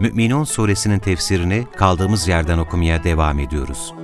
Mü'minun suresinin tefsirini kaldığımız yerden okumaya devam ediyoruz.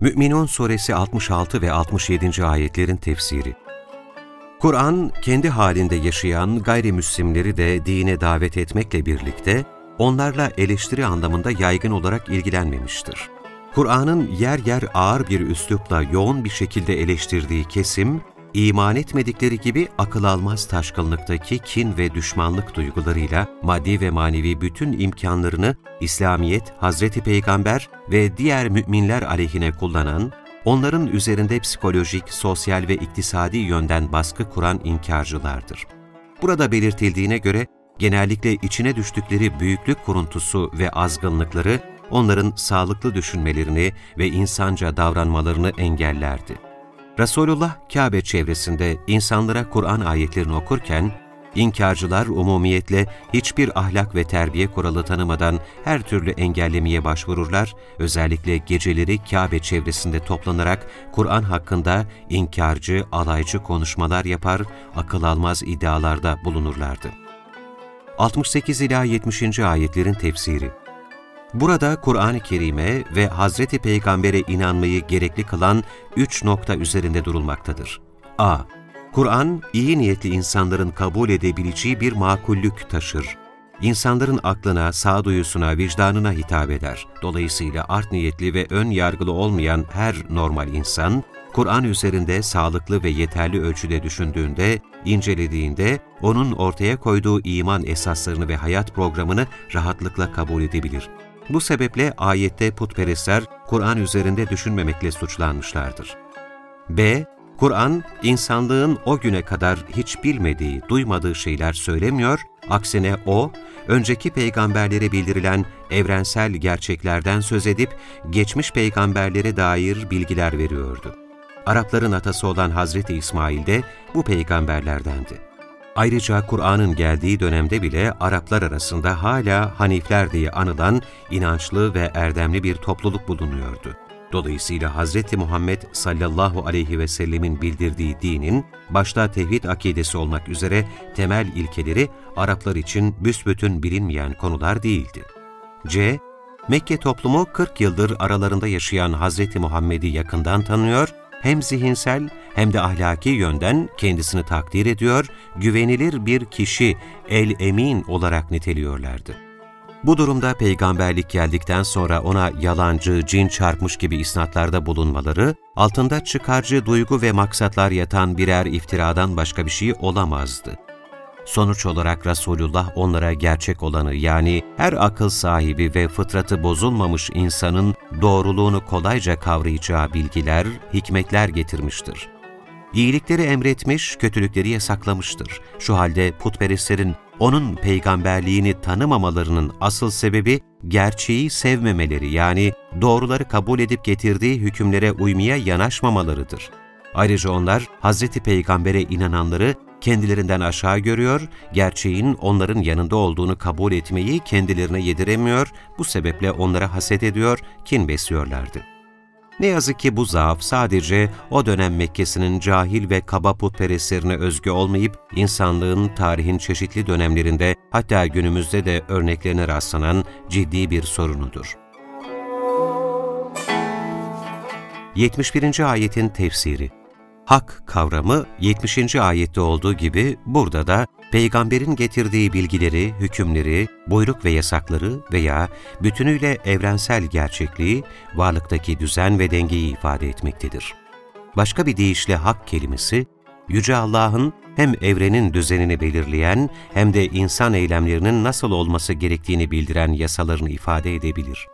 Mü'minun suresi 66 ve 67. ayetlerin tefsiri Kur'an, kendi halinde yaşayan gayrimüslimleri de dine davet etmekle birlikte, onlarla eleştiri anlamında yaygın olarak ilgilenmemiştir. Kur'an'ın yer yer ağır bir üslupla yoğun bir şekilde eleştirdiği kesim, iman etmedikleri gibi akıl almaz taşkınlıktaki kin ve düşmanlık duygularıyla maddi ve manevi bütün imkanlarını İslamiyet, Hazreti Peygamber ve diğer müminler aleyhine kullanan, onların üzerinde psikolojik, sosyal ve iktisadi yönden baskı kuran inkarcılardır. Burada belirtildiğine göre genellikle içine düştükleri büyüklük kuruntusu ve azgınlıkları onların sağlıklı düşünmelerini ve insanca davranmalarını engellerdi. Resulullah Kabe çevresinde insanlara Kur'an ayetlerini okurken, inkarcılar umumiyetle hiçbir ahlak ve terbiye kuralı tanımadan her türlü engellemeye başvururlar, özellikle geceleri Kabe çevresinde toplanarak Kur'an hakkında inkarcı, alaycı konuşmalar yapar, akıl almaz iddialarda bulunurlardı. 68 ila 70. ayetlerin tefsiri Burada Kur'an-ı Kerim'e ve Hazreti Peygamber'e inanmayı gerekli kılan üç nokta üzerinde durulmaktadır. a. Kur'an, iyi niyetli insanların kabul edebileceği bir makullük taşır. İnsanların aklına, sağduyusuna, vicdanına hitap eder. Dolayısıyla art niyetli ve ön yargılı olmayan her normal insan, Kur'an üzerinde sağlıklı ve yeterli ölçüde düşündüğünde, incelediğinde, onun ortaya koyduğu iman esaslarını ve hayat programını rahatlıkla kabul edebilir. Bu sebeple ayette putperestler Kur'an üzerinde düşünmemekle suçlanmışlardır. B. Kur'an, insanlığın o güne kadar hiç bilmediği, duymadığı şeyler söylemiyor, aksine o, önceki peygamberlere bildirilen evrensel gerçeklerden söz edip, geçmiş peygamberlere dair bilgiler veriyordu. Arapların atası olan Hazreti İsmail de bu peygamberlerdendi. Ayrıca Kur'an'ın geldiği dönemde bile Araplar arasında hala Hanifler diye anılan inançlı ve erdemli bir topluluk bulunuyordu. Dolayısıyla Hz. Muhammed sallallahu aleyhi ve sellemin bildirdiği dinin, başta tevhid akidesi olmak üzere temel ilkeleri Araplar için büsbütün bilinmeyen konular değildi. C. Mekke toplumu 40 yıldır aralarında yaşayan Hz. Muhammed'i yakından tanıyor hem zihinsel hem de ahlaki yönden kendisini takdir ediyor, güvenilir bir kişi, el-emin olarak niteliyorlardı. Bu durumda peygamberlik geldikten sonra ona yalancı, cin çarpmış gibi isnatlarda bulunmaları, altında çıkarcı duygu ve maksatlar yatan birer iftiradan başka bir şey olamazdı. Sonuç olarak Resulullah onlara gerçek olanı yani her akıl sahibi ve fıtratı bozulmamış insanın doğruluğunu kolayca kavrayacağı bilgiler, hikmetler getirmiştir. İyilikleri emretmiş, kötülükleri yasaklamıştır. Şu halde putperestlerin onun peygamberliğini tanımamalarının asıl sebebi gerçeği sevmemeleri yani doğruları kabul edip getirdiği hükümlere uymaya yanaşmamalarıdır. Ayrıca onlar Hz. Peygamber'e inananları kendilerinden aşağı görüyor, gerçeğin onların yanında olduğunu kabul etmeyi kendilerine yediremiyor, bu sebeple onlara haset ediyor, kin besliyorlardı. Ne yazık ki bu zaaf sadece o dönem Mekke'sinin cahil ve kaba putperestlerine özgü olmayıp, insanlığın tarihin çeşitli dönemlerinde hatta günümüzde de örneklerine rastlanan ciddi bir sorunudur. 71. Ayetin Tefsiri Hak kavramı 70. ayette olduğu gibi burada da peygamberin getirdiği bilgileri, hükümleri, buyruk ve yasakları veya bütünüyle evrensel gerçekliği, varlıktaki düzen ve dengeyi ifade etmektedir. Başka bir deyişle hak kelimesi, Yüce Allah'ın hem evrenin düzenini belirleyen hem de insan eylemlerinin nasıl olması gerektiğini bildiren yasalarını ifade edebilir.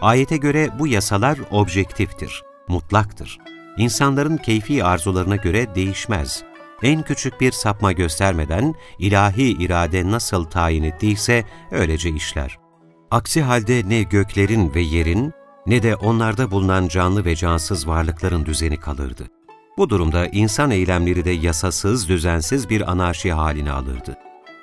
Ayete göre bu yasalar objektiftir, mutlaktır. İnsanların keyfi arzularına göre değişmez. en küçük bir sapma göstermeden ilahi irade nasıl tayin ettiyse öylece işler. Aksi halde ne göklerin ve yerin ne de onlarda bulunan canlı ve cansız varlıkların düzeni kalırdı. Bu durumda insan eylemleri de yasasız, düzensiz bir anarşi haline alırdı.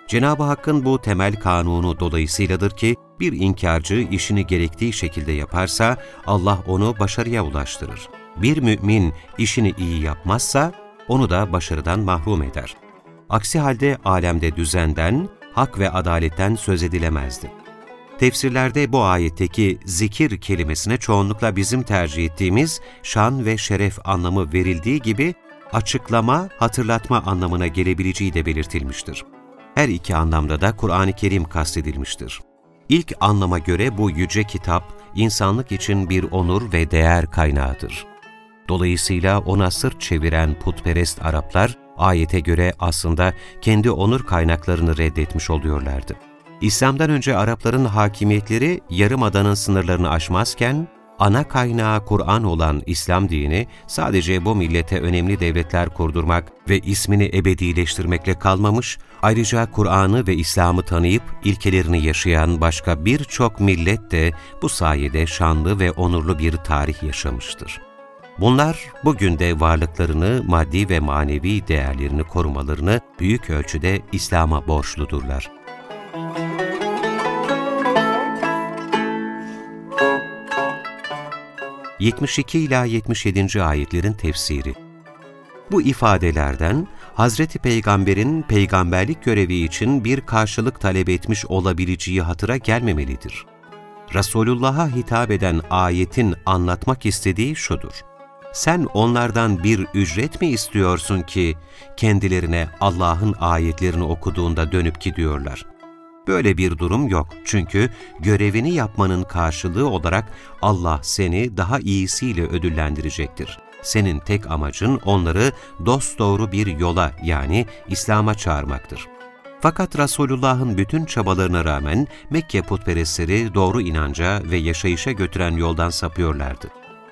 Cenab-ı Hakk'ın bu temel kanunu dolayısıyladır ki, bir inkarcı işini gerektiği şekilde yaparsa Allah onu başarıya ulaştırır. Bir mümin işini iyi yapmazsa onu da başarıdan mahrum eder. Aksi halde alemde düzenden, hak ve adaletten söz edilemezdi. Tefsirlerde bu ayetteki zikir kelimesine çoğunlukla bizim tercih ettiğimiz şan ve şeref anlamı verildiği gibi açıklama, hatırlatma anlamına gelebileceği de belirtilmiştir. Her iki anlamda da Kur'an-ı Kerim kastedilmiştir. İlk anlama göre bu yüce kitap, insanlık için bir onur ve değer kaynağıdır. Dolayısıyla ona sırt çeviren putperest Araplar, ayete göre aslında kendi onur kaynaklarını reddetmiş oluyorlardı. İslam'dan önce Arapların hakimiyetleri yarımadanın sınırlarını aşmazken, ana kaynağı Kur'an olan İslam dini sadece bu millete önemli devletler kurdurmak ve ismini ebedileştirmekle kalmamış, ayrıca Kur'an'ı ve İslam'ı tanıyıp ilkelerini yaşayan başka birçok millet de bu sayede şanlı ve onurlu bir tarih yaşamıştır. Bunlar bugün de varlıklarını, maddi ve manevi değerlerini korumalarını büyük ölçüde İslam'a borçludurlar. 72 ila 77. ayetlerin tefsiri. Bu ifadelerden Hazreti Peygamber'in peygamberlik görevi için bir karşılık talep etmiş olabileceği hatıra gelmemelidir. Resulullah'a hitap eden ayetin anlatmak istediği şudur. Sen onlardan bir ücret mi istiyorsun ki kendilerine Allah'ın ayetlerini okuduğunda dönüp gidiyorlar? Böyle bir durum yok. Çünkü görevini yapmanın karşılığı olarak Allah seni daha iyisiyle ödüllendirecektir. Senin tek amacın onları dosdoğru bir yola yani İslam'a çağırmaktır. Fakat Resulullah'ın bütün çabalarına rağmen Mekke putperestleri doğru inanca ve yaşayışa götüren yoldan sapıyorlardı.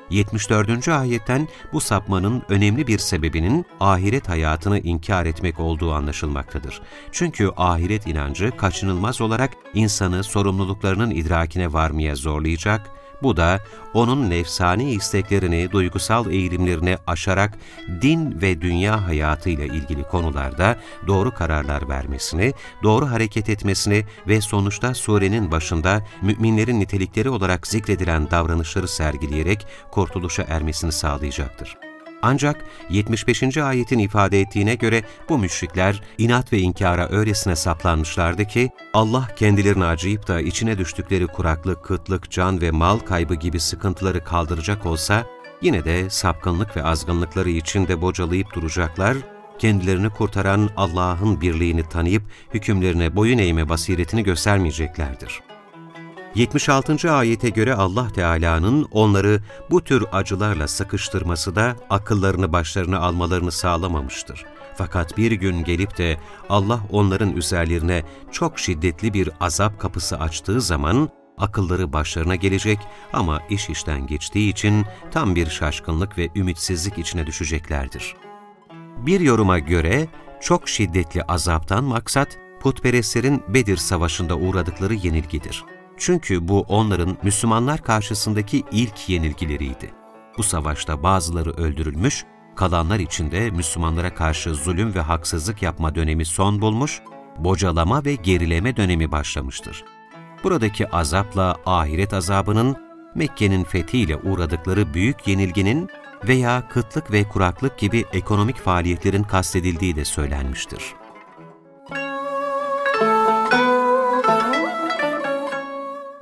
74. ayetten bu sapmanın önemli bir sebebinin ahiret hayatını inkar etmek olduğu anlaşılmaktadır. Çünkü ahiret inancı kaçınılmaz olarak insanı sorumluluklarının idrakine varmaya zorlayacak bu da onun nefsani isteklerini, duygusal eğilimlerini aşarak din ve dünya hayatıyla ilgili konularda doğru kararlar vermesini, doğru hareket etmesini ve sonuçta surenin başında müminlerin nitelikleri olarak zikredilen davranışları sergileyerek kurtuluşa ermesini sağlayacaktır. Ancak 75. ayetin ifade ettiğine göre bu müşrikler inat ve inkara öylesine saplanmışlardı ki Allah kendilerini acıyıp da içine düştükleri kuraklık, kıtlık, can ve mal kaybı gibi sıkıntıları kaldıracak olsa yine de sapkınlık ve azgınlıkları içinde bocalayıp duracaklar, kendilerini kurtaran Allah'ın birliğini tanıyıp hükümlerine boyun eğme basiretini göstermeyeceklerdir. 76. ayete göre Allah Teala'nın onları bu tür acılarla sıkıştırması da akıllarını başlarına almalarını sağlamamıştır. Fakat bir gün gelip de Allah onların üzerlerine çok şiddetli bir azap kapısı açtığı zaman akılları başlarına gelecek ama iş işten geçtiği için tam bir şaşkınlık ve ümitsizlik içine düşeceklerdir. Bir yoruma göre çok şiddetli azaptan maksat putperestlerin Bedir Savaşı'nda uğradıkları yenilgidir. Çünkü bu onların Müslümanlar karşısındaki ilk yenilgileriydi. Bu savaşta bazıları öldürülmüş, kalanlar içinde Müslümanlara karşı zulüm ve haksızlık yapma dönemi son bulmuş, bocalama ve gerileme dönemi başlamıştır. Buradaki azapla ahiret azabının Mekke'nin fethiyle uğradıkları büyük yenilginin veya kıtlık ve kuraklık gibi ekonomik faaliyetlerin kastedildiği de söylenmiştir.